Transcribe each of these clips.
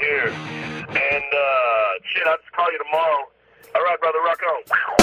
Here. And uh, shit, I'll just call you tomorrow. All right, brother, rock on.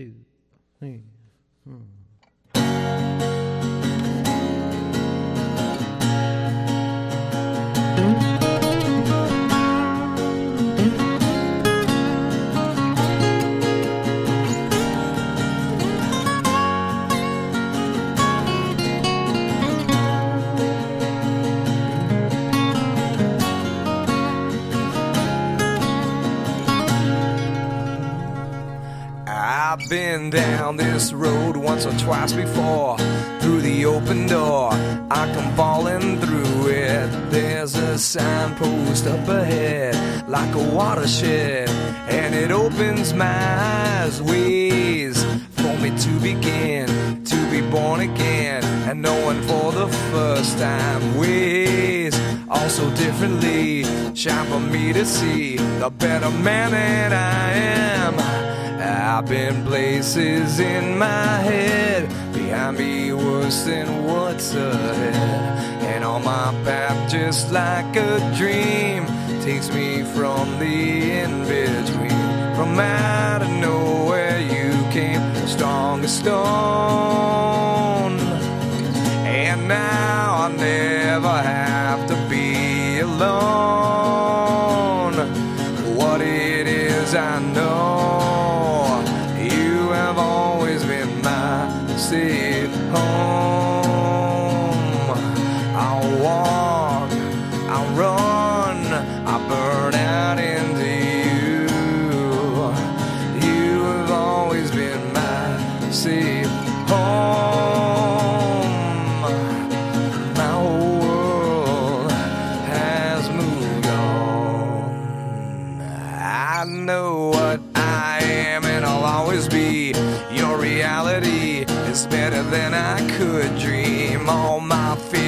hmm. I've been down this road once or twice before. Through the open door, I come falling through it. There's a signpost up ahead, like a watershed, and it opens my eyes ways for me to begin to be born again and knowing for the first time ways all so differently, shine for me to see the better man that I am. I've been places in my head, behind me worse than what's ahead. And on my path, just like a dream, takes me from the in between. From out of nowhere, you came as stone. And now I'll never have to be alone. What it is, I know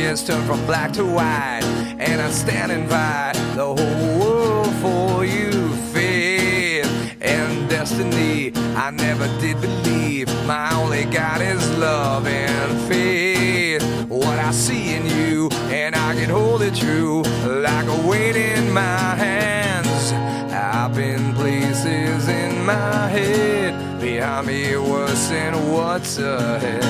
my fears turn from black to white, and I'm standing by the whole world for you. Faith and destiny, I never did believe. My only God is love and faith. What I see in you, and I can hold it true like a weight in my hands. I've been places in my head, behind me worse than what's ahead.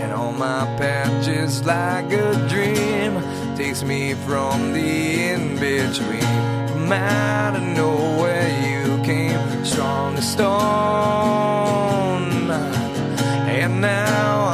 And on my path, just like a dream, takes me from the in between. From out of nowhere, you came strong as stone. And now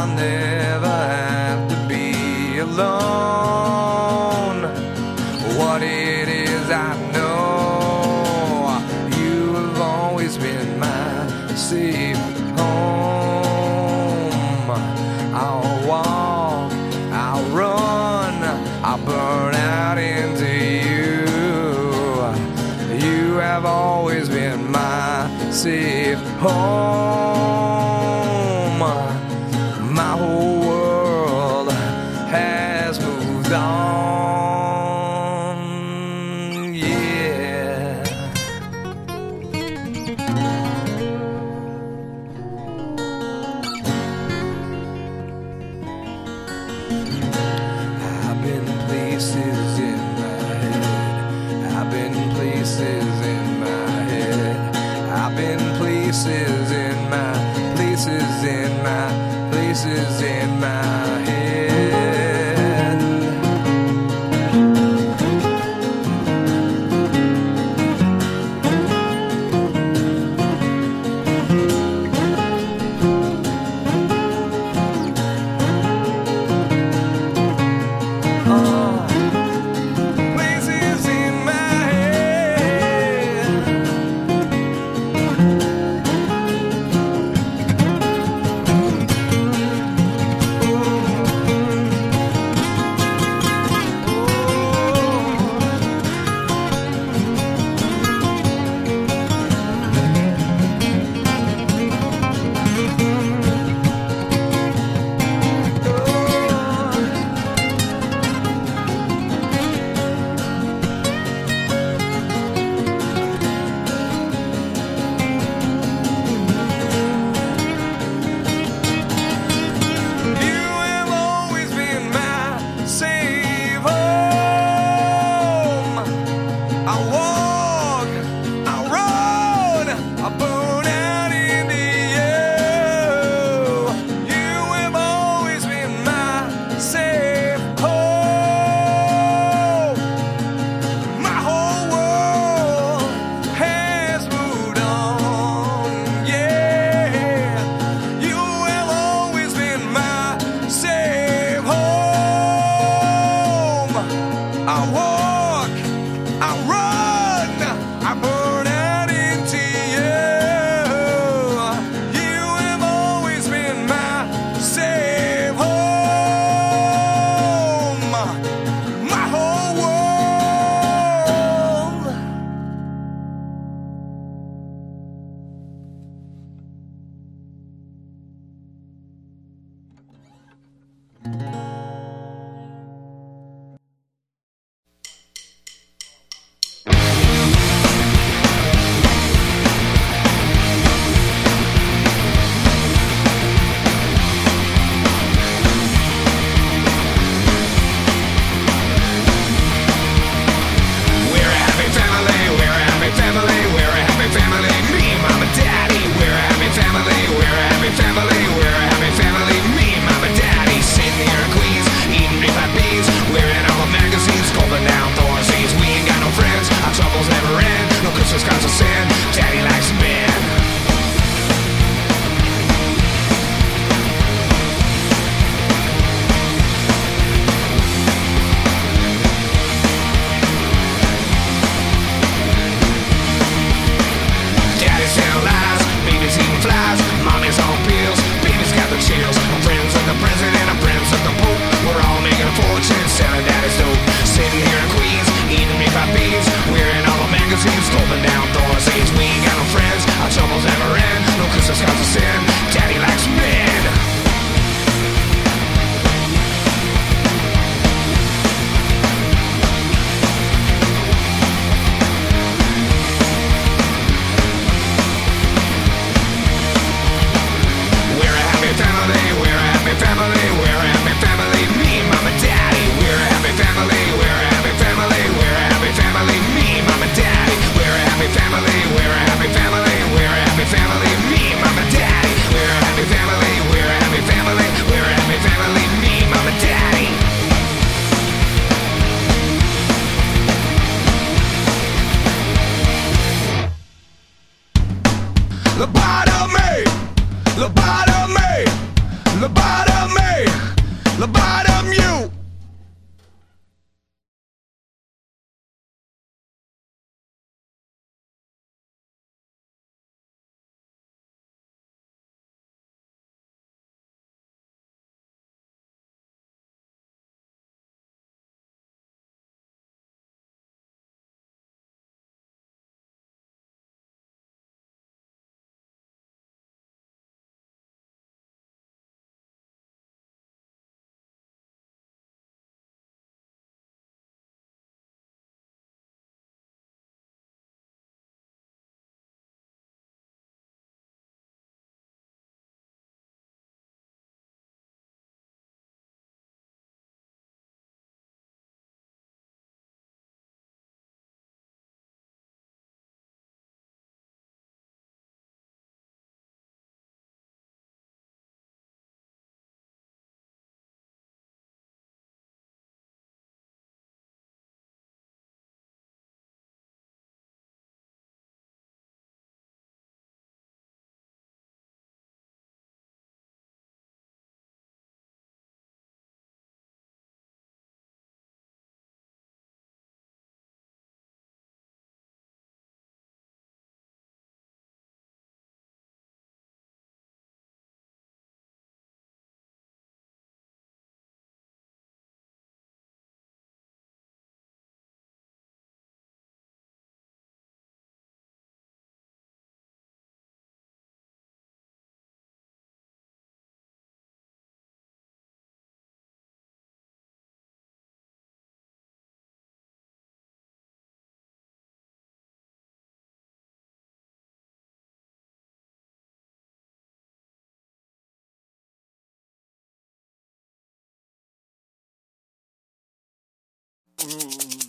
Mm.